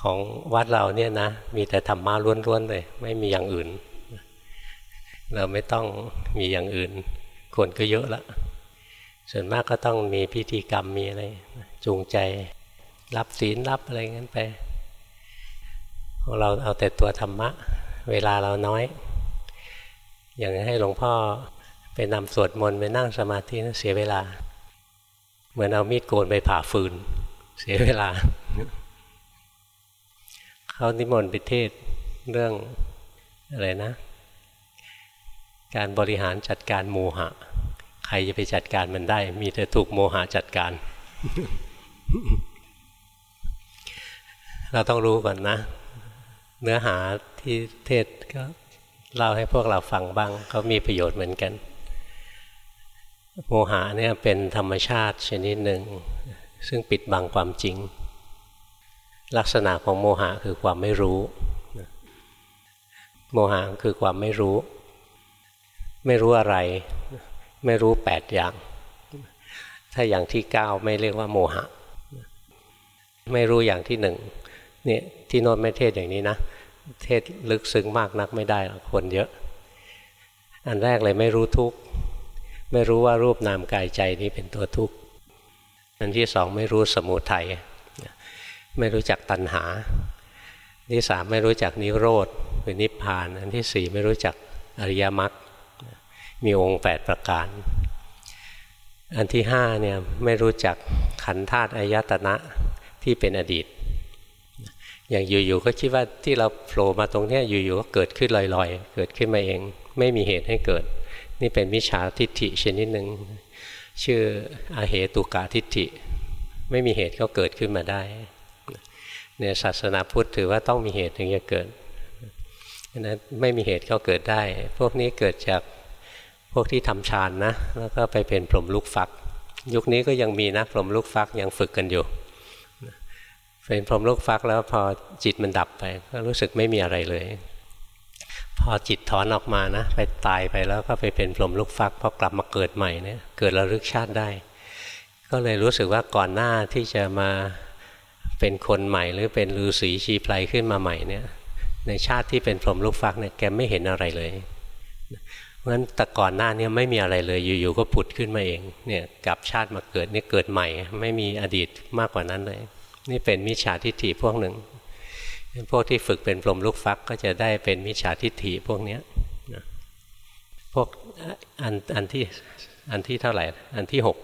ของวัดเราเนี่ยนะ มีแต่ธรรมะล้วนๆเลย ไม่มีอย่างอื่น เราไม่ต้องมีอย่างอื่น คนก็เยอะละส่วนมากก็ต้องมีพิธีกรรมมีอะไรจูงใจ รับศีลรับอะไรงั้นไปของเราเอาแต่ตัวธรรมะ เวลาเราน้อย อย่างให้หลวงพ่อไปนำสวดมนต์ไปนั่งสมาธินะเสียเวลา เหมือนเอามีดโกนไปผ่าฟืน เสียเวลา เขานิมนต์ไปเทศเรื่องอะไรนะ การบริหารจัดการโมหะ ใครจะไปจัดการมันได้ มีแต่ถูกโมหะจัดการ เราต้องรู้ก่อนนะ เนื้อหาที่เทศก็เล่าให้พวกเราฟังบ้างก็มีประโยชน์เหมือนกัน โมหะเนี่ยเป็นธรรมชาติชนิดหนึ่ง ซึ่งปิดบังความจริง ลักษณะของโมหะคือความไม่รู้ โมหะคือความไม่รู้ ไม่รู้อะไร ไม่รู้แปดอย่าง ถ้าอย่างที่เก้าไม่เรียกว่าโมหะ ไม่รู้อย่างที่หนึ่งเนี่ยที่โน้นไม่เทศอย่างนี้นะ เทศลึกซึ้งมากนักไม่ได้คนเยอะ อันแรกเลยไม่รู้ทุกข์ไม่รู้ว่ารูปนามกายใจนี้เป็นตัวทุกข์อันที่สองไม่รู้สมุทัย ไม่รู้จักตัณหา ที่สามไม่รู้จักนิโรธหรือนิพพาน อันที่สี่ไม่รู้จักอริยมรรคมีองค์แปดประการ อันที่ห้าเนี่ยไม่รู้จักขันธาตุอายตนะที่เป็นอดีต อย่างอยู่ๆก็คิดว่าที่เราโผล่มาตรงนี้อยู่ๆก็เกิดขึ้นลอยๆ เกิดขึ้นมาเอง ไม่มีเหตุให้เกิด นี่เป็นมิจฉาทิฏฐิชนิดหนึ่งชื่ออาเหตุกาทิฏฐิ ไม่มีเหตุก็เกิดขึ้นมาได้ เนี่ยศาสนาพุทธถือว่าต้องมีเหตุถึงจะเกิดนั้นไม่มีเหตุก็เกิดได้ พวกนี้เกิดจากพวกที่ทำฌานนะ แล้วก็ไปเป็นพรหมลูกฟัก ยุคนี้ก็ยังมีนะพรหมลูกฟักยังฝึกกันอยู่ เป็นพรหมลูกฟักแล้วพอจิตมันดับไป ก็รู้สึกไม่มีอะไรเลย พอจิตถอนออกมานะ ไปตายไปแล้วก็ไปเป็นพรหมลูกฟักพอกลับมาเกิดใหม่เนี่ยเกิดระลึกชาติได้ ก็เลยรู้สึกว่าก่อนหน้าที่จะมา เป็นคนใหม่หรือเป็นฤาษีชีไพรขึ้นมาใหม่เนี่ย ในชาติที่เป็นพรหมลูกฟักเนี่ยแกไม่เห็นอะไรเลยเพราะฉะนั้นแต่ก่อนหน้านี้ไม่มีอะไรเลยอยู่ๆก็ผุดขึ้นมาเองเนี่ยกลับชาติมาเกิดนี่เกิดใหม่ ไม่มีอดีตมากกว่านั้นเลย นี่เป็นมิจฉาทิฏฐิพวกหนึ่งพวกที่ฝึกเป็นพรหมลูกฟักก็จะได้เป็นมิจฉาทิฏฐิพวกนี้พวกอันอันที่อันที่เท่าไหร่อันที่หก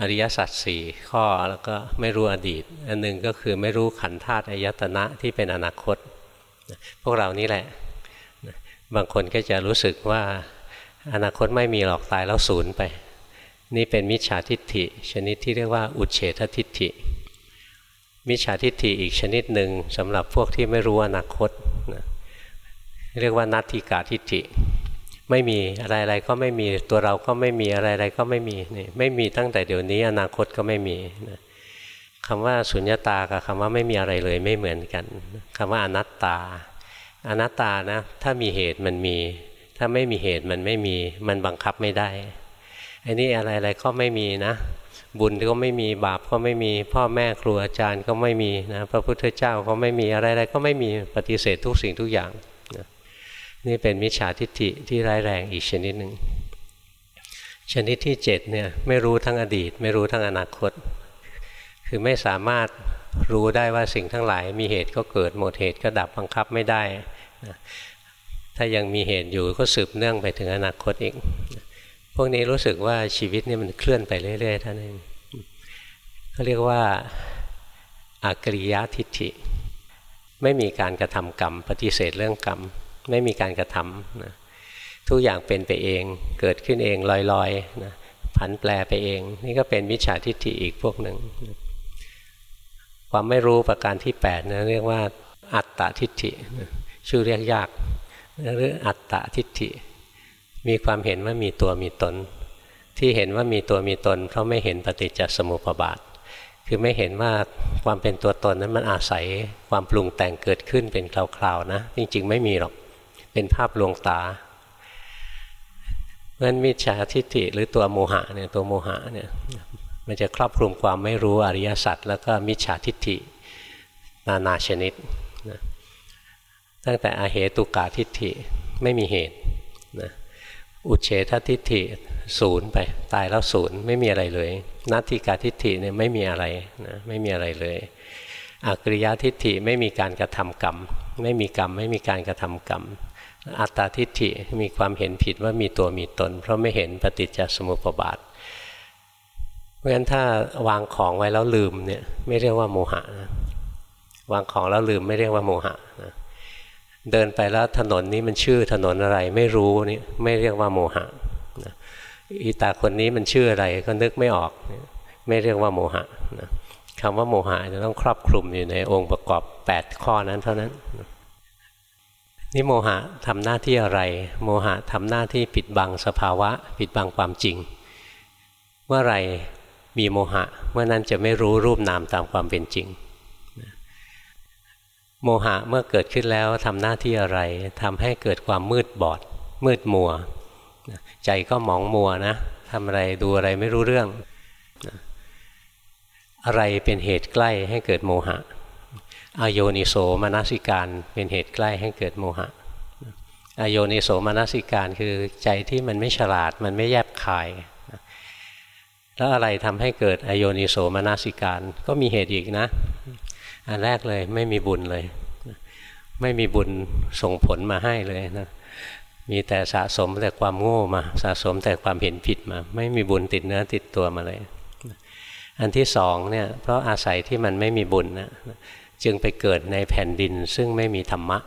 อริยสัจสี่ข้อแล้วก็ไม่รู้อดีต อันหนึ่งก็คือไม่รู้ขันธาตุอายตนะที่เป็นอนาคต พวกเรานี่แหละ บางคนก็จะรู้สึกว่าอนาคตไม่มีหรอกตายแล้วศูนย์ไป นี่เป็นมิจฉาทิฏฐิ ชนิดที่เรียกว่าอุเฉททิฏฐิ มิจฉาทิฏฐิอีกชนิดหนึ่งสำหรับพวกที่ไม่รู้อนาคต เรียกว่านัตถิกาทิฏฐิ ไม่มีอะไรๆก็ไม่มีตัวเราก็ไม่มีอะไรๆก็ไม่มีนี่ไม่มีตั้งแต่เดี๋ยวนี้อนาคตก็ไม่มีนะคำว่าสุญญตากับคำว่าไม่มีอะไรเลยไม่เหมือนกันคำว่าอนัตตา อนัตตานะ ถ้ามีเหตุมันมี ถ้าไม่มีเหตุมันไม่มีมันบังคับไม่ได้อันนี้อะไรๆก็ไม่มีนะบุญก็ไม่มีบาปก็ไม่มีพ่อแม่ครูอาจารย์ก็ไม่มีนะพระพุทธเจ้าก็ไม่มีอะไรๆก็ไม่มีปฏิเสธทุกสิ่งทุกอย่าง นี่เป็นมิจฉาทิฏฐิที่ร้ายแรงอีกชนิดหนึ่งชนิดที่เจ็ดเนี่ยไม่รู้ทั้งอดีต ไม่รู้ทั้งอนาคต คือไม่สามารถรู้ได้ว่าสิ่งทั้งหลาย มีเหตุก็เกิดหมดเหตุก็ดับบังคับไม่ได้นะถ้ายังมีเหตุอยู่ก็สืบเนื่องไปถึงอนาคตอีกพวกนี้รู้สึกว่าชีวิตนี่มันเคลื่อนไปเรื่อยๆท่านเองเขาเรียกว่าอากริยทิฏฐิ ไม่มีการกระทำกรรม ปฏิเสธเรื่องกรรม ไม่มีการกระทำนะทุกอย่างเป็นไปเองเกิดขึ้นเองลอยๆนะผันแปรไปเอง นี่ก็เป็นมิจฉาทิฏฐิอีกพวกหนึ่ง ความไม่รู้ประการที่8นะเรียกว่าอัตตาทิฏฐิชื่อเรียกยากหรืออัตตาทิฏฐิ มีความเห็นว่ามีตัวมีตน ที่เห็นว่ามีตัวมีตน เพราะไม่เห็นปฏิจจสมุปบาท คือไม่เห็นว่าความเป็นตัวตนนั้นมันอาศัยความปรุงแต่งเกิดขึ้นเป็นคราวๆนะ จริงๆ ไม่มีหรอก เป็นภาพลวงตาเพราะนั้นมิจฉาทิฏฐิหรือตัวโมหะเนี่ยตัวโมหะเนี่ยมันจะครอบคลุมความไม่รู้อริยสัจแล้วก็มิจฉาทิฏฐินานาชนิดนะตั้งแต่อาเหตุกาทิฏฐิไม่มีเหตุนะอุเฉททิฏฐิศูนย์ไปตายแล้วศูนย์ไม่มีอะไรเลย นัตถิกาทิฏฐิเนี่ยไม่มีอะไรนะไม่มีอะไรเลยอกริยทิฏฐิไม่มีการกระทำกรรม ไม่มีกรรม ไม่มีการกระทำกรรม อัตตาทิฏฐิมีความเห็นผิดว่ามีตัวมีตน เพราะไม่เห็นปฏิจจสมุปบาทเพราะฉะนั้นถ้าวางของไว้แล้วลืมเนี่ยไม่เรียกว่าโมหะนะวางของแล้วลืมไม่เรียกว่าโมหะนะเดินไปแล้วถนนนี้มันชื่อถนนอะไรไม่รู้นี่ไม่เรียกว่าโมหะนะอีตาคนนี้มันชื่ออะไรก็นึกไม่ออก ไม่เรียกว่าโมหะนะคำว่าโมหะจะต้องครอบคลุมอยู่ในองค์ประกอบ 8 ข้อนั้นเท่านั้นนี่ โมหะทำหน้าที่อะไร โมหะทำหน้าที่ปิดบังสภาวะ ปิดบังความจริง เมื่อไรมีโมหะเมื่อนั้นจะไม่รู้รูปนามตามความเป็นจริง โมหะเมื่อเกิดขึ้นแล้วทำหน้าที่อะไรทำให้เกิดความมืดบอด มืดมัว ใจก็หมองมัวนะทำอะไรดูอะไรไม่รู้เรื่อง อะไรเป็นเหตุใกล้ให้เกิดโมหะ อโยนิโสมนสิการเป็นเหตุใกล้ให้เกิดโมหะอโยนิโสมนสิการคือใจที่มันไม่ฉลาดมันไม่แยบคายแล้วอะไรทำให้เกิดอโยนิโสมนสิการก็มีเหตุอีกนะ อันแรกเลยไม่มีบุญเลย ไม่มีบุญส่งผลมาให้เลยนะมีแต่สะสมแต่ความโง่มาสะสมแต่ความเห็นผิดมา ไม่มีบุญติดเนื้อติดตัวมาเลย อันที่สองเนี่ยเพราะอาศัยที่มันไม่มีบุญนะ จึงไปเกิดในแผ่นดินซึ่งไม่มีธรรมะ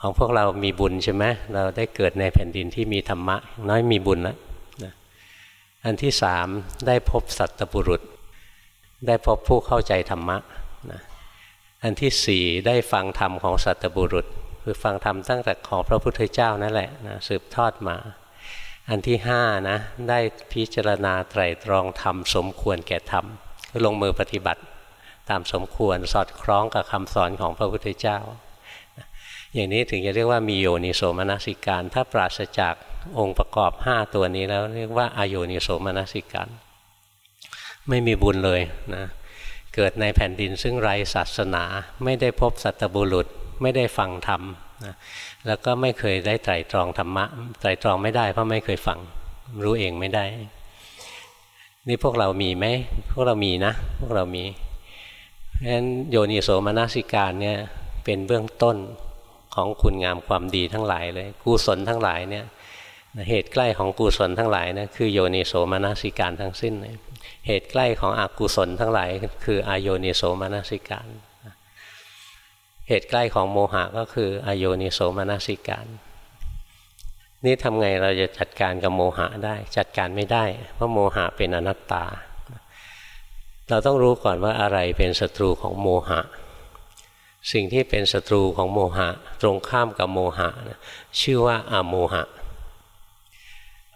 ของพวกเรามีบุญใช่ไหมเราได้เกิดในแผ่นดินที่มีธรรมะ น้อยมีบุญแล้วอันที่สามได้พบสัตบุรุษ ได้พบผู้เข้าใจธรรมะอันที่สี่ได้ฟังธรรมของสัตบุรุษ คือฟังธรรมตั้งแต่ของพระพุทธเจ้านั่นแหละนะสืบทอดมา อันที่ห้านะได้พิจารณาไตรตรองธรรมสมควรแก่ธรรมลงมือปฏิบัติ ตามสมควรสอดคล้องกับคำสอนของพระพุทธเจ้า อย่างนี้ถึงจะเรียกว่ามีโยนิโสมนสิการ ถ้าปราศจากองค์ประกอบ 5 ตัวนี้แล้วเรียกว่าอโยนิโสมนสิการ ไม่มีบุญเลยนะเกิดในแผ่นดินซึ่งไร้ศาสนา ไม่ได้พบสัตบุรุษไม่ได้ฟังธรรมนะแล้วก็ไม่เคยได้ไตรตรองธรรมะไตรตรองไม่ได้เพราะไม่เคยฟังรู้เองไม่ได้ นี่พวกเรามีไหมพวกเรามีนะ พวกเรามี เพราะฉะนั้นโยนิโสมนสิการเนี่ยเป็นเบื้องต้นของคุณงามความดีทั้งหลายเลยกุศลทั้งหลายเนี่ยเหตุใกล้ของกุศลทั้งหลายนะคือโยนิโสมนสิการทั้งสิ้นเลยเหตุใกล้ของอกุศลทั้งหลาย คืออโยนิโสมนสิการ เหตุใกล้ของโมหะก็คืออโยนิโสมนสิการ นี่ทำไงเราจะจัดการกับโมหะได้ จัดการไม่ได้ เพราะโมหะเป็นอนัตตา เราต้องรู้ก่อนว่าอะไรเป็นศัตรูของโมหะ สิ่งที่เป็นศัตรูของโมหะ ตรงข้ามกับโมหะ ชื่อว่าอโมหะ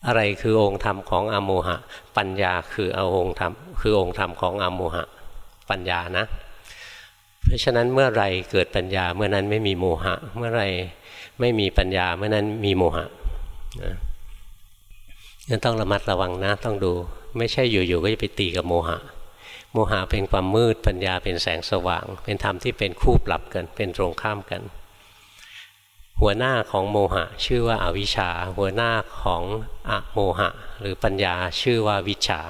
อะไรคือองค์ธรรมของอโมหะ ปัญญาคืออองค์ธรรมคือองค์ธรรมของอโมหะ ปัญญานะ เพราะฉะนั้นเมื่อไรเกิดปัญญาเมื่อนั้นไม่มีโมหะ เมื่อไรไม่มีปัญญาเมื่อนั้นมีโมหะนะต้องระมัดระวังนะต้องดู ไม่ใช่อยู่ๆก็จะไปตีกับโมหะ โมหะเป็นความมืด ปัญญาเป็นแสงสว่าง เป็นธรรมที่เป็นคู่ปรับกัน เป็นตรงข้ามกัน หัวหน้าของโมหะชื่อว่าอาวิชชา หัวหน้าของอะโมหะ หรือปัญญาชื่อว่าวิชา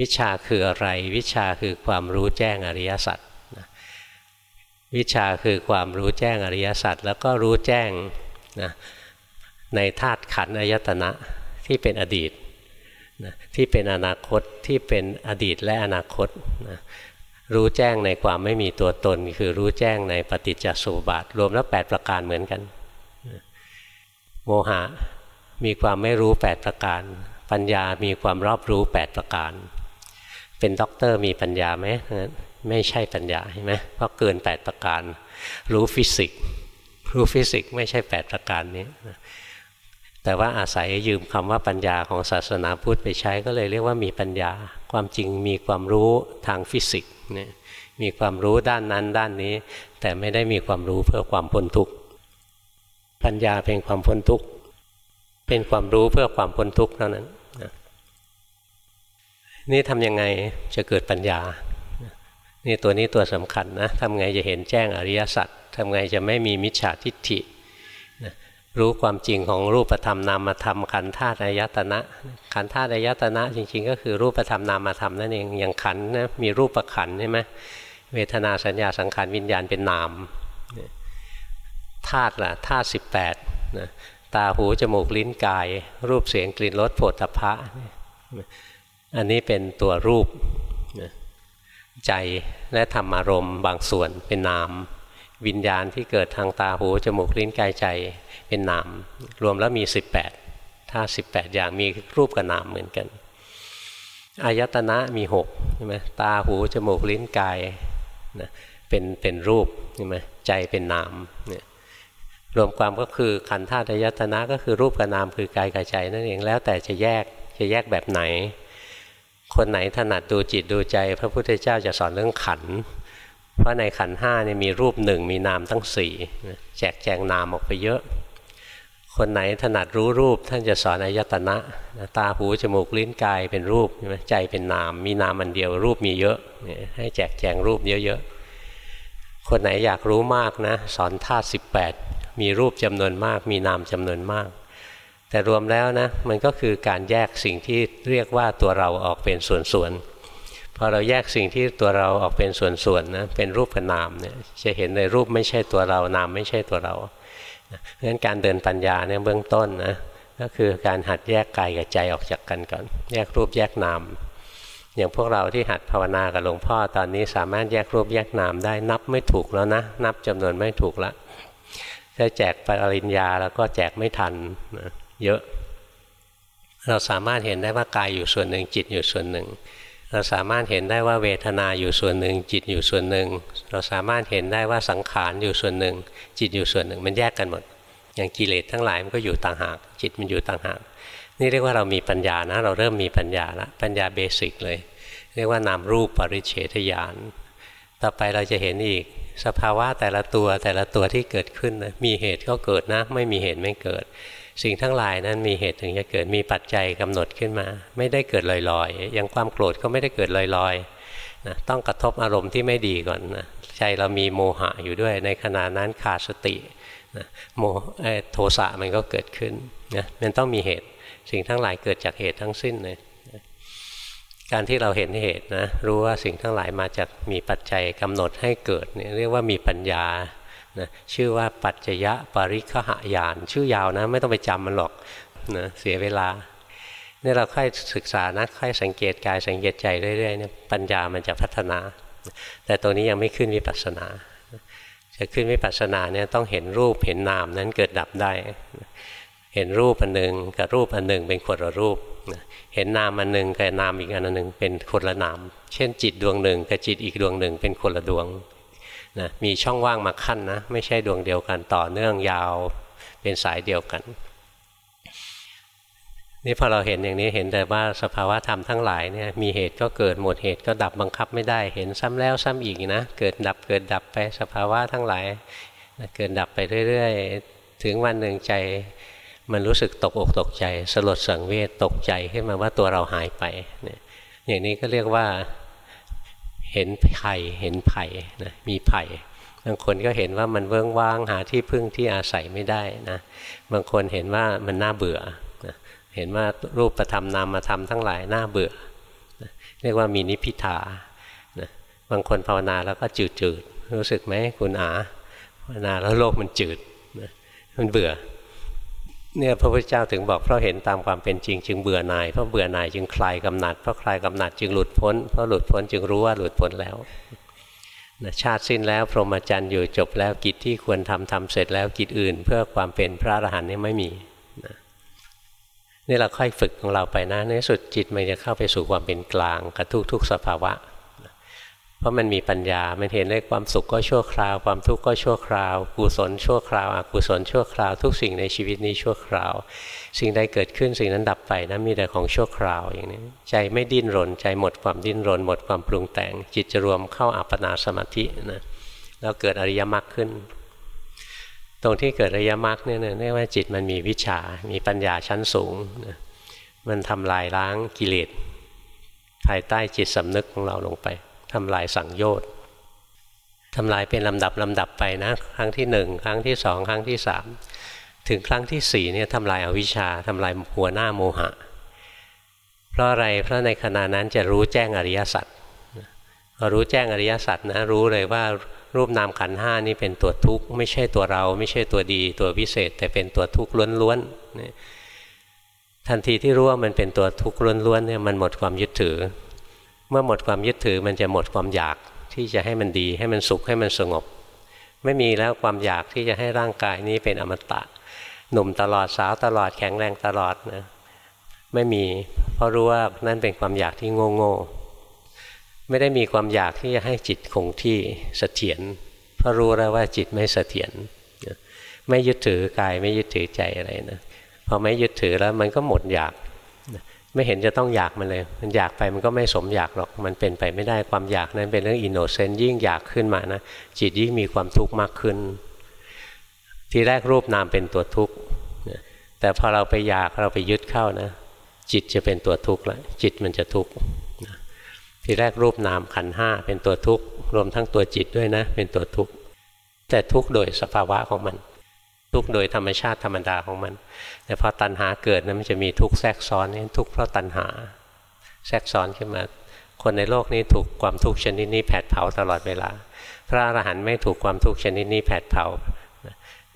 วิชาคืออะไร วิชาคือความรู้แจ้งอริยสัจวิชาคือความรู้แจ้งอริยสัจแล้วก็รู้แจ้งนะในธาตุขันธ์อายตนะที่เป็นอดีต นะที่เป็นอนาคตที่เป็นอดีตและอนาคตนะรู้แจ้งในความไม่มีตัวตน คือรู้แจ้งในปฏิจจสมุปบาทรวมแล้ว 8 ประการเหมือนกัน โมหะมีความไม่รู้ 8 ประการ ปัญญามีความรอบรู้ 8 ประการ เป็นด็อกเตอร์มีปัญญาไหมไม่ใช่ปัญญาใช่ไหมเพราะเกิน 8 ประการ รู้ฟิสิกส์รู้ฟิสิกส์ไม่ใช่ 8 ประการนี้ แต่ว่าอาศัยยืมคำว่าปัญญาของศาสนาพุทธไปใช้ก็เลยเรียกว่ามีปัญญา ความจริงมีความรู้ทางฟิสิกส์เนี่ยมีความรู้ด้านนั้นด้านนี้ แต่ไม่ได้มีความรู้เพื่อความพ้นทุกข์ปัญญาเป็นความพ้นทุกข์เป็นความรู้เพื่อความพ้นทุกข์เท่านั้นนี่ทำยังไงจะเกิดปัญญา นี่ตัวนี้ตัวสำคัญนะทำไงจะเห็นแจ้งอริยสัจทำไงจะไม่มีมิจฉาทิฏฐิ รู้ความจริงของรูปธรรมนามธรรมขันธาตุอายตนะ ขันธาตุอายตนะจริง ๆ ก็คือรูปธรรมนามธรรมนั่นเองอย่างขันนะมีรูปขันใช่ไหมเวทนาสัญญาสังขารวิญญาณเป็นนามธาตุล่ะธาตุสิบแปดตาหูจมูกลิ้นกาย รูปเสียงกลิ่นรสโผฏฐัพพะ อันนี้เป็นตัวรูปใจและธรรมารมณ์บางส่วนเป็นนาม วิญญาณที่เกิดทางตาหูจมูกลิ้นกายใจเป็นนาม รวมแล้วมี 18ถ้า18 อย่างมีรูปกับนามเหมือนกันอายตนะมี6ใช่ไหมตาหูจมูกลิ้นกายนะเป็นเป็นรูปใช่ไหมใจเป็นนามเนี่ยรวมความก็คือขันธ์ธาตุอายตนะก็คือรูปกับนามคือกายกับใจนั่นเองแล้วแต่จะแยกจะแยกแบบไหน คนไหนถนัดดูจิตดูใจ พระพุทธเจ้าจะสอนเรื่องขันธ์ เพราะในขันห้าเนี่ยมีรูปหนึ่งมีนามตั้งสี่แจกแจงนามออกไปเยอะ คนไหนถนัดรู้รูปท่านจะสอนอายตนะตาหูจมูกลิ้นกายเป็นรูปใช่ไหมใจเป็นนาม มีนามอันเดียวรูปมีเยอะให้แจกแจงรูปเยอะๆคนไหนอยากรู้มากนะสอนธาตุสิบแปดมีรูปจำนวนมาก มีนามจำนวนมาก แต่รวมแล้วนะมันก็คือการแยกสิ่งที่เรียกว่าตัวเราออกเป็นส่วนๆ อเราแยกสิ่งที่ตัวเราออกเป็นส่วนๆนะเป็นรูปกับนามเนี่ยจะเห็นในรูปไม่ใช่ตัวเรานามไม่ใช่ตัวเราเพราะฉะนั้นการเดินปัญญาเนี่ยเบื้องต้นนะก็คือการหัดแยกกายกับใจออกจากกันก่อน แยกรูปแยกนาม อย่างพวกเราที่หัดภาวนากับหลวงพ่อตอนนี้สามารถแยกรูปแยกนามได้นับไม่ถูกแล้วนะ นับจำนวนไม่ถูกละถ้าแจกปริญญาแล้วก็แจกไม่ทันนะเยอะ เราสามารถเห็นได้ว่ากายอยู่ส่วนหนึ่งจิตอยู่ส่วนหนึ่ง เราสามารถเห็นได้ว่าเวทนาอยู่ส่วนหนึ่ง จิตอยู่ส่วนหนึ่ง เราสามารถเห็นได้ว่าสังขารอยู่ส่วนหนึ่ง จิตอยู่ส่วนหนึ่ง มันแยกกันหมด อย่างกิเลสทั้งหลายมันก็อยู่ต่างหาก จิตมันอยู่ต่างหาก นี่เรียกว่าเรามีปัญญานะ เราเริ่มมีปัญญาละปัญญาเบสิกเลย เรียกว่านามรูปปริเฉทญาณต่อไปเราจะเห็นอีกสภาวะแต่ละตัวแต่ละตัวที่เกิดขึ้นนะมีเหตุก็เกิดนะ ไม่มีเหตุไม่เกิด สิ่งทั้งหลายนั้นมีเหตุถึงจะเกิดมีปัจจัยกำหนดขึ้นมา ไม่ได้เกิดลอยๆ อย่างความโกรธก็ไม่ได้เกิดลอยๆนะต้องกระทบอารมณ์ที่ไม่ดีก่อนนะใจเรามีโมหะอยู่ด้วย ในขณะนั้นขาดสตินะโมโทสะมันก็เกิดขึ้นนะมันต้องมีเหตุ สิ่งทั้งหลายเกิดจากเหตุทั้งสิ้นเลยการที่เราเห็นเหตุนะรู้ว่าสิ่งทั้งหลายมาจากมีปัจจัยกำหนดให้เกิดเนี่ยเรียกว่ามีปัญญา นะชื่อว่าปัจจยะปริคหายาน ชื่อยาวนะ ไม่ต้องไปจำมันหรอกนะเสียเวลาเนี่ยเราค่อยศึกษานะค่อยสังเกตกายสังเกตใจเรื่อยๆเนี่ยปัญญามันจะพัฒนา แต่ตัวนี้ยังไม่ขึ้นวิปัสสนา จะขึ้นวิปัสสนาเนี่ยต้องเห็นรูปเห็นนามนั้นเกิดดับได้ เห็นรูปอันหนึ่งกับรูปอันหนึ่งเป็นคนละรูป เห็นนามอันหนึ่งกับนามอีกอันหนึ่งเป็นคนละนาม เช่นจิตดวงหนึ่งกับจิตอีกดวงหนึ่งเป็นคนละดวง นะมีช่องว่างมาขั้นนะ ไม่ใช่ดวงเดียวกันต่อเนื่องยาวเป็นสายเดียวกันนี่พอเราเห็นอย่างนี้เห็นแต่ว่าสภาวะธรรมทั้งหลายเนี่ยมีเหตุก็เกิดหมดเหตุก็ดับบังคับไม่ได้เห็นซ้ำแล้วซ้ำอีกนะเกิดดับเกิดดับไปสภาวะทั้งหลาย เกิดดับไปเรื่อยๆ ถึงวันหนึ่งใจมันรู้สึกตกอกตกใจ สลดสังเวชตกใจขึ้นมาว่าตัวเราหายไปเนี่ยอย่างนี้ก็เรียกว่า เห็นไผ่เห็นไผ่นะมีไผ่บางคนก็เห็นว่ามันเวิ้งว่างหาที่พึ่งที่อาศัยไม่ได้นะบางคนเห็นว่ามันน่าเบื่อนะเห็นว่ารูปประธรรมนามธรรมทั้งหลายน่าเบื่อนะเรียกว่ามีนิพิทานะบางคนภาวนาแล้วก็จืดจืดรู้สึกไหมคุณอาภาวนาแล้วโลกมันจืดนะมันเบื่อ เนี่ยพระพุทธเจ้าถึงบอกเพราะเห็นตามความเป็นจริง จึงเบื่อหน่ายเพราะเบื่อหน่ายจึงคลายกำหนัดเพราะคลายกำหนัดจึงหลุดพ้นเพราะหลุดพ้นจึงรู้ว่าหลุดพ้นแล้วชาติสิ้นแล้วพรหมจรรย์อยู่จบแล้วกิจที่ควรทำทำเสร็จแล้วกิจอื่น เพื่อความเป็นพระอรหันต์นี่ไม่มีนี่เราค่อยฝึกของเราไปนะในสุดจิตมันจะเข้าไปสู่ความเป็นกลางกับทุกๆสภาวะ เพราะมันมีปัญญา มันเห็นได้ความสุขก็ชั่วคราว ความทุกข์ก็ชั่วคราว กุศลชั่วคราว อกุศลชั่วคราว ทุกสิ่งในชีวิตนี้ชั่วคราว สิ่งใดเกิดขึ้นสิ่งนั้นดับไปนะมีแต่ของชั่วคราวอย่างนี้ ใจไม่ดิ้นรน ใจหมดความดิ้นรน หมดความปรุงแต่ง จิตจะรวมเข้าอัปปนาสมาธินะ แล้วเกิดอริยมรรคขึ้น ตรงที่เกิดอริยมรรคเนี่ยเรียกว่าจิตมันมีวิชา มีปัญญาชั้นสูงนะมันทำลายล้างกิเลสภายใต้จิตสำนึกของเราลงไป ทำลายสังโยชน์ทำลายเป็นลำดับลำดับไปนะ ครั้งที่หนึ่งครั้งที่สองครั้งที่สามถึงครั้งที่สี่เนี่ยทำลายอาวิชชาทำลายหัวหน้าโมหะ เพราะอะไรเพราะในขณะนั้นจะรู้แจ้งอริยสัจพอรู้แจ้งอริยสัจนะรู้เลยว่ารูปนามขันห้านี่เป็นตัวทุกข์ไม่ใช่ตัวเรา ไม่ใช่ตัวดี ตัวพิเศษ แต่เป็นตัวทุกข์ล้วนๆทันทีที่รู้ว่ามันเป็นตัวทุกข์ล้วนๆเนี่ยมันหมดความยึดถือ เมื่อหมดความยึดถือมันจะหมดความอยากที่จะให้มันดี ให้มันสุขให้มันสงบ ไม่มีแล้วความอยากที่จะให้ร่างกายนี้เป็นอมตะ หนุ่มตลอดสาวตลอดแข็งแรงตลอดนะไม่มี เพราะรู้ว่านั่นเป็นความอยากที่โง่โง่ไม่ได้มีความอยากที่จะให้จิตคงที่เสถียรเพราะรู้แล้วว่าจิตไม่เสถียรไม่ยึดถือกายไม่ยึดถือใจอะไรนะพอไม่ยึดถือแล้วมันก็หมดอยาก ไม่เห็นจะต้องอยากมันเลย มันอยากไปมันก็ไม่สมอยากหรอก มันเป็นไปไม่ได้ความอยากนั้นเป็นเรื่องอินโนเซนต์ยิ่งอยากขึ้นมานะ จิตยิ่งมีความทุกข์มากขึ้น ทีแรกรูปนามเป็นตัวทุกข์แต่พอเราไปอยากเราไปยึดเข้านะ จิตจะเป็นตัวทุกข์ล้วจิตมันจะทุกข์ทีแรกรูปนามขันห้าเป็นตัวทุกข์รวมทั้งตัวจิตด้วยนะ เป็นตัวทุกข์แต่ทุกข์โดยสภาวะของมัน ทุกโดยธรรมชาติธรรมดาของมัน แต่พอตัณหาเกิดนะมันจะมีทุกแทรกซ้อนนี่ทุกเพราะตัณหา แทรกซ้อนขึ้นมา คนในโลกนี้ถูกความทุกข์ชนิดนี้แผดเผาตลอดเวลา พระอรหันต์ไม่ถูกความทุกข์ชนิดนี้แผดเผา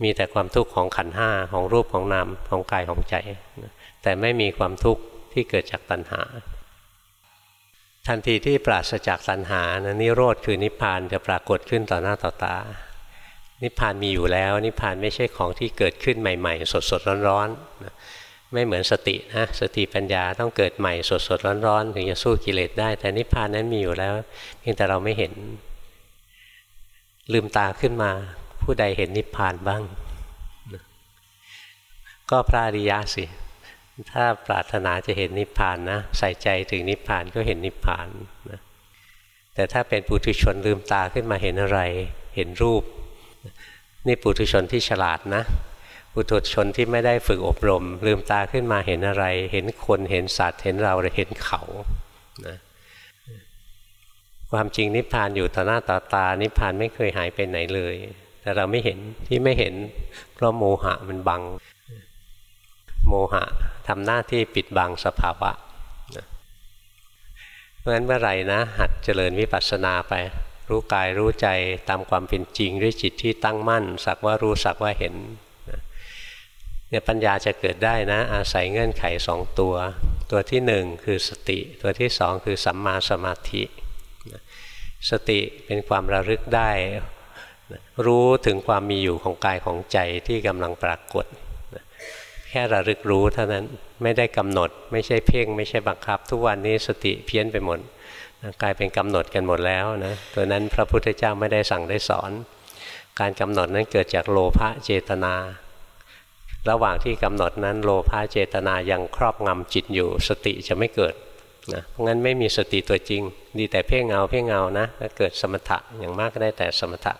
มีแต่ความทุกข์ของขันห้าของรูปของนามของกายของใจ แต่ไม่มีความทุกข์ที่เกิดจากตัณหา ทันทีที่ปราศจากตัณหานะนิโรธคือนิพพานจะปรากฏขึ้นต่อหน้าต่อตา นิพพานมีอยู่แล้ว นิพพานไม่ใช่ของที่เกิดขึ้นใหม่ ๆ สดๆร้อนๆไม่เหมือนสตินะสติปัญญาต้องเกิดใหม่สดๆร้อนๆถึงจะสู้กิเลสได้ แต่นิพพานนั้นมีอยู่แล้ว เพียงแต่เราไม่เห็น ลืมตาขึ้นมา ผู้ใดเห็นนิพพานบ้าง ก็พระอริยะสิถ้าปรารถนาจะเห็นนิพพานนะใส่ใจถึงนิพพานก็เห็นนิพพานนะแต่ถ้าเป็นปุถุชนลืมตาขึ้นมาเห็นอะไร เห็นรูป นี่ปุถุชนที่ฉลาดนะปุถุชนที่ไม่ได้ฝึกอบรม ลืมตาขึ้นมาเห็นอะไร เห็นคนเห็นสัตว์ เห็นเราหรือเห็นเขานะความจริงนิพพานอยู่ต่อหน้าต่อตา นิพพานไม่เคยหายไปไหนเลย แต่เราไม่เห็นที่ไม่เห็น เพราะโมหะมันบัง โมหะทำหน้าที่ปิดบังสภาวะเพราะฉะนั้นเมื่อไหร่นะ หัดเจริญวิปัสสนาไป รู้กายรู้ใจตามความเป็นจริงด้วยจิตที่ตั้งมั่น สักว่ารู้สักว่าเห็นเนี่ยปัญญาจะเกิดได้นะ อาศัยเงื่อนไขสองตัว ตัวที่หนึ่งคือสติ ตัวที่สองคือสัมมาสมาธิ สติเป็นความระลึกได้ รู้ถึงความมีอยู่ของกายของใจที่กำลังปรากฏ แค่ระลึกรู้เท่านั้นไม่ได้กำหนด ไม่ใช่เพ่ง ไม่ใช่บังคับ ทุกวันนี้สติเพี้ยนไปหมด กลายเป็นกำหนดกันหมดแล้วนะตัวนั้นพระพุทธเจ้าไม่ได้สั่งได้สอน การกำหนดนั้นเกิดจากโลภะเจตนา ระหว่างที่กำหนดนั้นโลภะเจตนายังครอบงำจิตอยู่ สติจะไม่เกิดนะเพราะงั้นไม่มีสติตัวจริง ดีแต่เพ่งเงาเพ่งเงานะก็เกิดสมถะอย่างมากก็ได้แต่สมถะ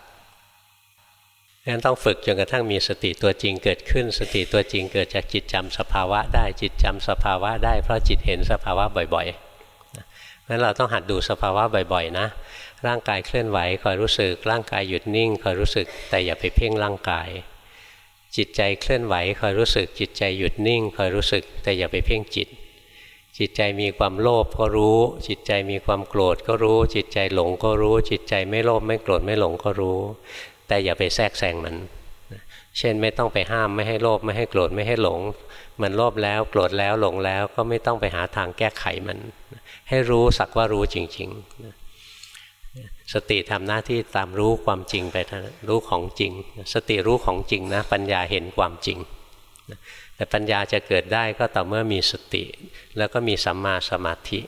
งั้นต้องฝึกจนกระทั่งมีสติตัวจริงเกิดขึ้น สติตัวจริงเกิดจากจิตจำสภาวะได้จิตจำสภาวะได้เพราะจิตเห็นสภาวะบ่อยๆ นั้นเราต้องหัดดูสภาวะบ่อยๆ นะ ร่างกายเคลื่อนไหวคอยรู้สึก ร่างกายหยุดนิ่งคอยรู้สึก แต่อย่าไปเพ่งร่างกาย จิตใจเคลื่อนไหวคอยรู้สึก จิตใจหยุดนิ่งคอยรู้สึก แต่อย่าไปเพ่งจิต จิตใจมีความโลภก็รู้ จิตใจมีความโกรธก็รู้ จิตใจหลงก็รู้ จิตใจไม่โลภไม่โกรธไม่หลงก็รู้ แต่อย่าไปแทรกแซงมัน เช่นไม่ต้องไปห้ามไม่ให้โลภไม่ให้โกรธไม่ให้หลง มันโลภแล้วโกรธแล้วหลงแล้วก็ไม่ต้องไปหาทางแก้ไขมัน ให้รู้สักว่ารู้จริงๆ สติทำหน้าที่ตามรู้ความจริงไปท่านรู้ของจริง สติรู้ของจริงนะปัญญาเห็นความจริง แต่ปัญญาจะเกิดได้ก็ต่อเมื่อมีสติ แล้วก็มีสัมมาสมาธิ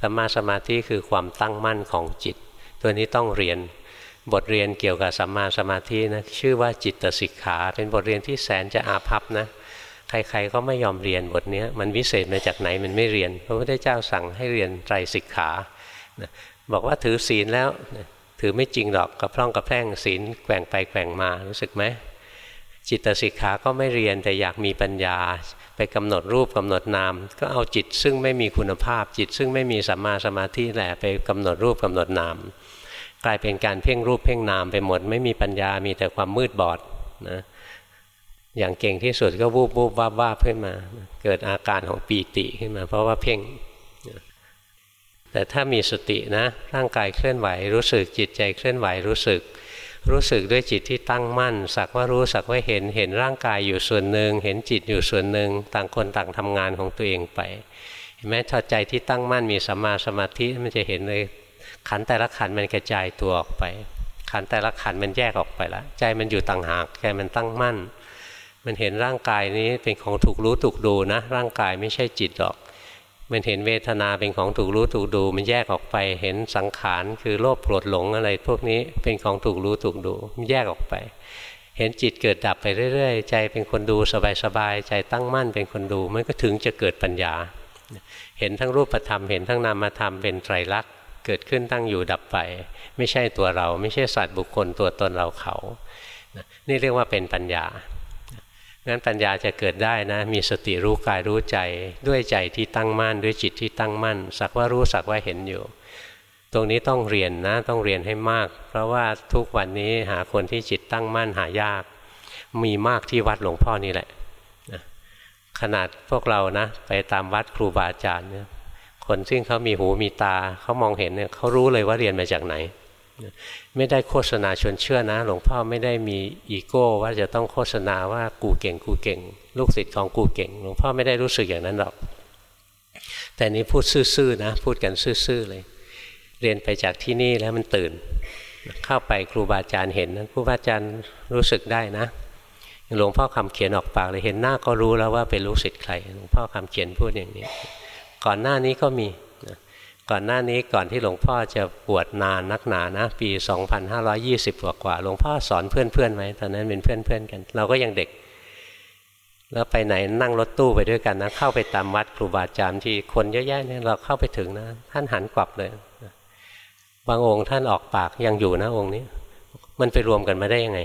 สัมมาสมาธิคือความตั้งมั่นของจิต ตัวนี้ต้องเรียน บทเรียนเกี่ยวกับสัมมาสมาธินะชื่อว่าจิตสิกขา เป็นบทเรียนที่แสนจะอาภัพนะใครๆก็ไม่ยอมเรียนบทนี้มันวิเศษมาจากไหนมันไม่เรียน พระพุทธเจ้าสั่งให้เรียนไตรสิกขาบอกว่าถือศีลแล้วถือไม่จริงหรอกกระพร่องกระแพร่งศีลแกว่งไปแกว่งมารู้สึกไหมจิตสิกขาก็ไม่เรียนแต่อยากมีปัญญา ไปกำหนดรูปกำหนดนาม ก็เอาจิตซึ่งไม่มีคุณภาพจิตซึ่งไม่มีสัมมาสมาธิแหละไปกำหนดรูปกำหนดนาม กลายเป็นการเพ่งรูปเพ่งนามไปหมด ไม่มีปัญญามีแต่ความมืดบอดนะอย่างเก่งที่สุดก็วูบวูบวาบวาบขึ้นมา เกิดอาการของปีติขึ้นมา เพราะว่าเพ่ง แต่ถ้ามีสตินะ ร่างกายเคลื่อนไหวรู้สึกจิตใจเคลื่อนไหวรู้สึก รู้สึกด้วยจิตที่ตั้งมั่น สักว่ารู้สักว่าเห็นเห็นร่างกายอยู่ส่วนหนึ่งเห็นจิตอยู่ส่วนหนึ่งต่างคนต่างทำงานของตัวเองไปเห็นไหมถ้าใจที่ตั้งมั่นมีสัมมาสมาธิมันจะเห็นเลย ขันแต่ละขันมันกระจายตัวออกไป ขันแต่ละขันมันแยกออกไปแล้วใจมันอยู่ต่างหากใจมันตั้งมั่น มันเห็นร่างกายนี้เป็นของถูกรู้ถูกดูนะ ร่างกายไม่ใช่จิตหรอก มันเห็นเวทนาเป็นของถูกรู้ถูกดู มันแยกออกไป เห็นสังขารคือโลภโกรธหลงอะไร พวกนี้เป็นของถูกรู้ถูกดู มันแยกออกไป เห็นจิตเกิดดับไปเรื่อยๆ ใจเป็นคนดูสบายๆใจตั้งมั่นเป็นคนดูมันก็ถึงจะเกิดปัญญา เห็นทั้งรูปธรรมเห็นทั้งนามธรรมเป็นไตรลักษณ์ เกิดขึ้นตั้งอยู่ดับไป ไม่ใช่ตัวเรา ไม่ใช่สัตว์บุคคลตัวตนเราเขานี่เรียกว่าเป็นปัญญางั้นปัญญาจะเกิดได้นะ มีสติรู้กายรู้ใจ ด้วยใจที่ตั้งมั่นด้วยจิตที่ตั้งมั่น สักว่ารู้สักว่าเห็นอยู่ ตรงนี้ต้องเรียนนะต้องเรียนให้มาก เพราะว่าทุกวันนี้หาคนที่จิตตั้งมั่นหายาก มีมากที่วัดหลวงพ่อนี่แหละขนาดพวกเรานะ ไปตามวัดครูบาอาจารย์เนี่ย คนซึ่งเขามีหูมีตาเขามองเห็นเนี่ยเขารู้เลยว่าเรียนมาจากไหน ไม่ได้โฆษณาชวนเชื่อนะ หลวงพ่อไม่ได้มีอีโก้ว่าจะต้องโฆษณาว่ากูเก่งกูเก่ง ลูกศิษย์ของกูเก่ง หลวงพ่อไม่ได้รู้สึกอย่างนั้นหรอก แต่นี้พูดซื่อๆนะ พูดกันซื่อๆเลย เรียนไปจากที่นี่แล้วมันตื่น เข้าไปครูบาอาจารย์เห็นนะครูบาอาจารย์รู้สึกได้นะหลวงพ่อคำเขียนออกปากเลยเห็นหน้าก็รู้แล้วว่าเป็นลูกศิษย์ใครหลวงพ่อคำเขียนพูดอย่างนี้ ก่อนหน้านี้ก็มีก่อนหน้านี้ก่อนที่หลวงพ่อจะบวชนานนักหนานะ ปี 2520กว่ากว่าหลวงพ่อสอนเพื่อนๆไว้ตอนนั้นเป็นเพื่อนๆกัน เราก็ยังเด็ก แล้วไปไหนนั่งรถตู้ไปด้วยกันนะ เข้าไปตามวัดครูบาอาจารย์ที่คนเยอะแยะเนี่ยเราเข้าไปถึงนะ ท่านหันกลับเลย บางองค์ท่านออกปากยังอยู่นะองค์นี้ มันไปรวมกันมาได้ยังไง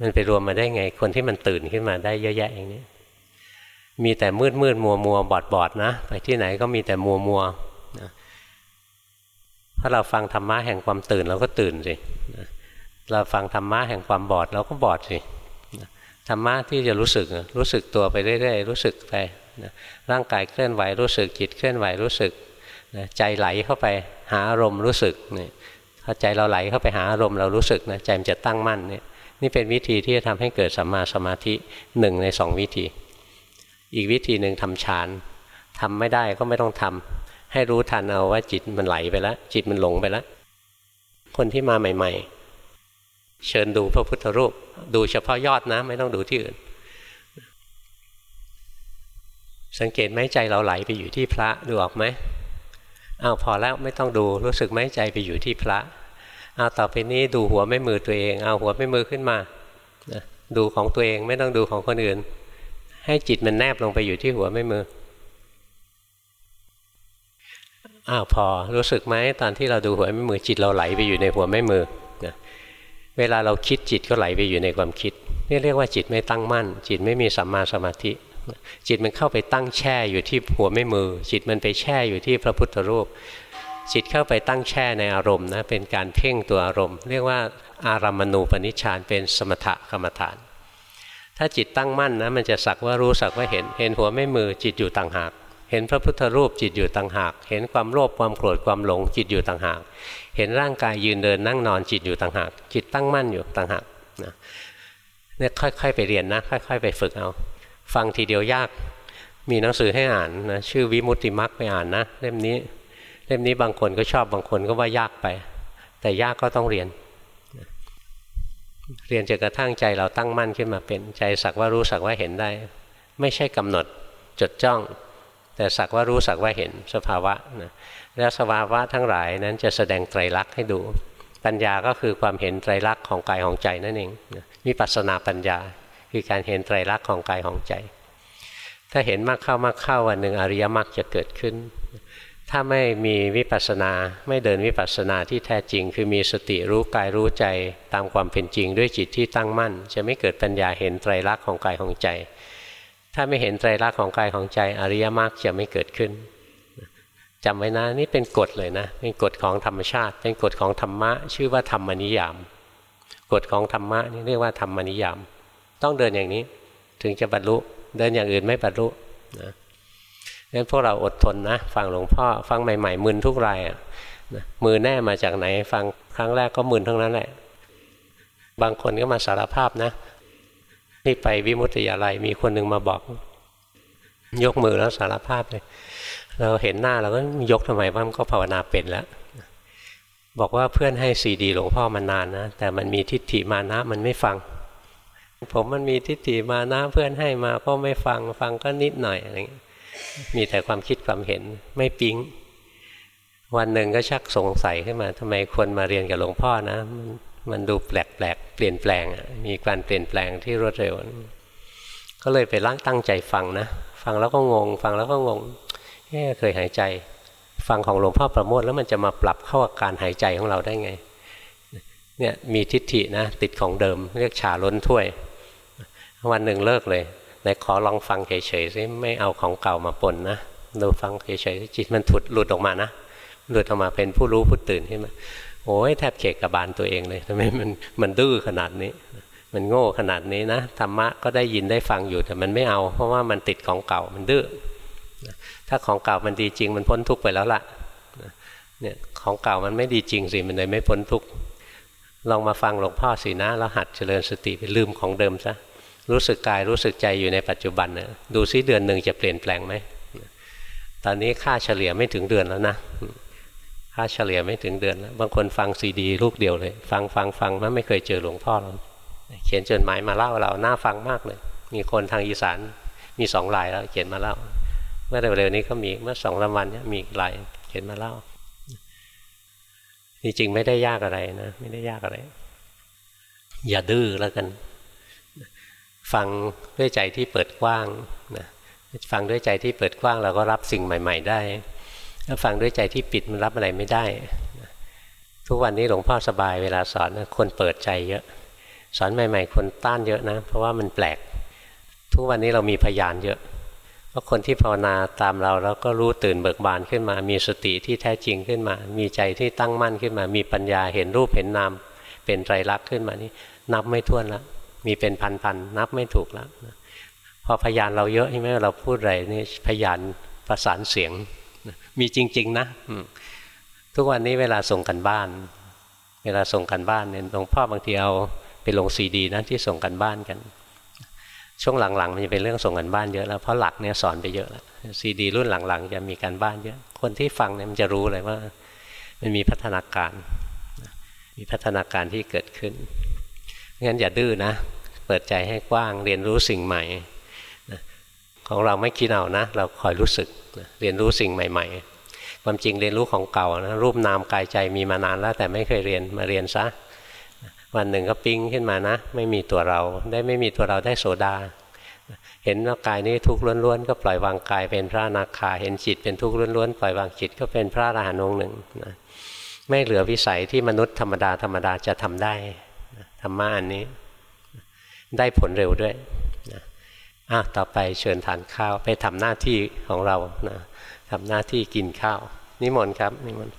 มันไปรวมมาได้ไง คนที่มันตื่นขึ้นมาได้เยอะแยะอย่างนี้ มีแต่มืดมืดมัวมัวบอดบอดนะ ไปที่ไหนก็มีแต่มัวมัวถ้าเราฟังธรรมะแห่งความตื่นเราก็ตื่นสิเราฟังธรรมะแห่งความบอดเราก็บอดสิธรรมะที่จะรู้สึกรู้สึกตัวไปเรื่อยๆรู้สึกไปร่างกายเคลื่อนไหวรู้สึกจิตเคลื่อนไหวรู้สึกใจไหลเข้าไปหาอารมณ์รู้สึกนี่ถ้าใจเราไหลเข้าไปหาอารมณ์เรารู้สึกนะใจมันจะตั้งมั่นเนี่ยนี่เป็นวิธีที่จะทำให้เกิดสัมมาสมาธิหนึ่งในสองวิธี อีกวิธีหนึ่งทำฌานทำไม่ได้ก็ไม่ต้องทำให้รู้ทันเอาว่าจิตมันไหลไปแล้วจิตมันหลงไปแล้วคนที่มาใหม่ ๆ เชิญดูพระพุทธรูป ดูเฉพาะยอดนะ ไม่ต้องดูที่อื่น สังเกตไหมใจเราไหลไปอยู่ที่พระดูออกไหมอ้าวพอแล้วไม่ต้องดูรู้สึกไหมใจไปอยู่ที่พระเอาต่อไปนี้ดูหัวไม่มือตัวเอง เอาหัวไม่มือขึ้นมา ดูของตัวเองไม่ต้องดูของคนอื่น ให้จิตมันแนบลงไปอยู่ที่หัวไม่มืออ้าวพอรู้สึกไหมตอนที่เราดูหัวไม่มือจิตเราไหลไปอยู่ในหัวไม่มือนะเวลาเราคิดจิตก็ไหลไปอยู่ในความคิดนี่เรียกว่าจิตไม่ตั้งมั่น จิตไม่มีสัมมาสมาธิ จิตมันเข้าไปตั้งแช่อยู่ที่หัวไม่มือ จิตมันไปแช่อยู่ที่พระพุทธรูป จิตเข้าไปตั้งแช่ในอารมณ์นะเป็นการเพ่งตัวอารมณ์ เรียกว่าอารามณูปนิชฌานเป็นสมถกรรมฐาน ถ้าจิตตั้งมั่นนะมันจะสักว่ารู้สักว่าเห็น เห็นหัวไม่มือจิตอยู่ต่างหาก เห็นพระพุทธรูปจิตอยู่ต่างหาก เห็นความโลภความโกรธความหลงจิตอยู่ต่างหาก เห็นร่างกายยืนเดินนั่งนอนจิตอยู่ต่างหาก จิตตั้งมั่นอยู่ต่างหากนะเนี่ยค่อยๆไปเรียนนะ ค่อย ๆ ไปฝึกเอา ฟังทีเดียวยาก มีหนังสือให้อ่านนะชื่อวิมุตติมักไปอ่านนะเล่มนี้ เล่มนี้บางคนก็ชอบบางคนก็ว่ายากไป แต่ยากก็ต้องเรียน เรียนจนกระทั่งใจเราตั้งมั่นขึ้นมาเป็นใจสักว่ารู้สักว่าเห็นได้ ไม่ใช่กำหนดจดจ้อง แต่สักว่ารู้สักว่าเห็นสภาวะนะแล้วสภาวะทั้งหลายนั้นจะแสดงไตรลักษณ์ให้ดู ปัญญาก็คือความเห็นไตรลักษณ์ของกายของใจนั่นเองมีปัสนาปัญญาคือการเห็นไตรลักษณ์ของกายของใจ ถ้าเห็นมากเข้ามากเข้าวันหนึ่งอริยมรรคจะเกิดขึ้น ถ้าไม่มีวิปัสนาไม่เดินวิปัสนาที่แท้จริง คือมีสติรู้กายรู้ใจตามความเป็นจริงด้วยจิตที่ตั้งมั่น จะไม่เกิดปัญญาเห็นไตรลักษณ์ของกายของใจ ถ้าไม่เห็นไตรลักษณ์ของกายของใจอริยมรรคจะไม่เกิดขึ้นจำไว้นะนี่เป็นกฎเลยนะ เป็นกฎของธรรมชาติ เป็นกฎของธรรมะ ชื่อว่าธรรมนิยาม กฎของธรรมะนี่เรียกว่าธรรมนิยาม ต้องเดินอย่างนี้ ถึงจะบรรลุเดินอย่างอื่นไม่บรรลุนะ งั้นพวกเราอดทนนะ ฟังหลวงพ่อ ฟังใหม่ๆมึนทุกรายอะมือแน่มาจากไหน ฟังครั้งแรกก็มึนทั้งนั้นแหละ บางคนก็มาสารภาพนะ นี่ไปวิมุตติยาลัยมีคนหนึ่งมาบอก ยกมือแล้วสารภาพเลย เราเห็นหน้าเราก็ยกทำไมว่ามันก็ภาวนาเป็นแล้วบอกว่าเพื่อนให้ซีดีหลวงพ่อมานานนะ แต่มันมีทิฏฐิมานะมันไม่ฟัง ผมมันมีทิฏฐิมานะเพื่อนให้มาก็ไม่ฟังฟังก็นิดหน่อยอะไรอย่างนี้ มีแต่ความคิดความเห็นไม่ปิ๊ง วันหนึ่งก็ชักสงสัยขึ้นมาทำไมคนมาเรียนกับหลวงพ่อนะ มันดูแปลกแปลกเปลี่ยนแปลงมีการเปลี่ยนแปลงที่รวดเร็ว ก็เลยไปร่างตั้งใจฟังนะ ฟังแล้วก็งง ฟังแล้วก็งงเเคยหายใจ ฟังของหลวงพ่อประโมทแล้วมันจะมาปรับเข้ากับการหายใจของเราได้ไงเนี่ยมีทิฏฐินะติดของเดิมเรียกฉาล้นถ้วย วันหนึ่งเลิกเลย ไหนขอลองฟังเฉยๆซิไม่เอาของเก่ามาปนนะดูฟังเฉยๆจิตมันถุดหลุดออกมานะหลุดออกมาเป็นผู้รู้ผู้ตื่นขึ้นมาโอ้ยแทบเขกกระบาลตัวเองเลยทำไมมันมันดื้อขนาดนี้ มันโง่ขนาดนี้นะธรรมะก็ได้ยินได้ฟังอยู่แต่มันไม่เอา เพราะว่ามันติดของเก่ามันดื้อถ้าของเก่ามันดีจริงมันพ้นทุกข์ไปแล้วล่ะเนี่ยของเก่ามันไม่ดีจริงสิมันเลยไม่พ้นทุกข์ลองมาฟังหลวงพ่อสินะแล้วหัดเจริญสติไปลืมของเดิมซะ รู้สึกกายรู้สึกใจอยู่ในปัจจุบันนะดูซิเดือนหนึ่งจะเปลี่ยนแปลงไหมตอนนี้ค่าเฉลี่ยไม่ถึงเดือนแล้วนะค่าเฉลี่ยไม่ถึงเดือนแล้วบางคนฟังซีดีลูกเดียวเลย ฟังฟังฟังมันไม่เคยเจอหลวงพ่อเราเขียนจดหมายมาเล่าเราน่าฟังมากเลย มีคนทางอีสานมีสองลายแล้ว เขียนมาเล่า เมื่อเร็วๆนี้ก็มีเมื่อสองสาวันนี้มีลายเขียนมาเล่าจริงๆไม่ได้ยากอะไรนะ ไม่ได้ยากอะไร อย่าดื้อแล้วกัน ฟังด้วยใจที่เปิดกว้างนะฟังด้วยใจที่เปิดกว้างเราก็รับสิ่งใหม่ ๆ ได้ถ้าฟังด้วยใจที่ปิดมันรับอะไรไม่ได้ ทุกวันนี้หลวงพ่อสบายเวลาสอนคนเปิดใจเยอะ สอนใหม่ ๆ คนต้านเยอะนะ เพราะว่ามันแปลก ทุกวันนี้เรามีพยานเยอะเพราะคนที่ภาวนาตามเราแล้วก็รู้ตื่นเบิกบานขึ้นมา มีสติที่แท้จริงขึ้นมา มีใจที่ตั้งมั่นขึ้นมา มีปัญญาเห็นรูปเห็นนามเป็นไตรลักษณ์ขึ้นมานี่นับไม่ถ้วนแล้ว มีเป็นพันๆนับไม่ถูกแล้วพอพยานเราเยอะใช่ไหมเราพูดอะไรนี่พยานประสานเสียงมีจริง ๆ นะทุกวันนี้เวลาส่งกันบ้าน เวลาส่งกันบ้านเนี่ยหลวงพ่อบางทีเอาไปลงซีดีนะที่ส่งกันบ้านกัน ช่วงหลังๆมันจะเป็นเรื่องส่งกันบ้านเยอะแล้วเพราะหลักเนี่ยสอนไปเยอะแล้วซีดีรุ่นหลังๆ จะมีการบ้านเยอะ คนที่ฟังเนี่ยมันจะรู้เลยว่า มันมีพัฒนาการ มีพัฒนาการที่เกิดขึ้นงั้นอย่าดื้อนะ เปิดใจให้กว้างเรียนรู้สิ่งใหม่ของเราไม่คิดเอานะ เราคอยรู้สึกเรียนรู้สิ่งใหม่ ๆ ความจริงเรียนรู้ของเก่านะรูปนามกายใจมีมานานแล้ว แต่ไม่เคยเรียนมาเรียนซะวันหนึ่งก็ปิ้งขึ้นมานะ ไม่มีตัวเราได้ไม่มีตัวเราได้โสดา เห็นว่ากายนี้ทุกข์ล้วนๆก็ปล่อยวางกายเป็นพระนาคา เห็นจิตเป็นทุกข์ล้วนๆปล่อยวางจิตก็เป็นพระอรหันต์องค์หนึ่งนะไม่เหลือวิสัยที่มนุษย์ธรรมดาธรรมดาจะทำได้ธรรมะอันนี้ ได้ผลเร็วด้วยอะต่อไปเชิญทานข้าวไปทำหน้าที่ของเรานะทำหน้าที่กินข้าว นิมนต์ครับนิมนต์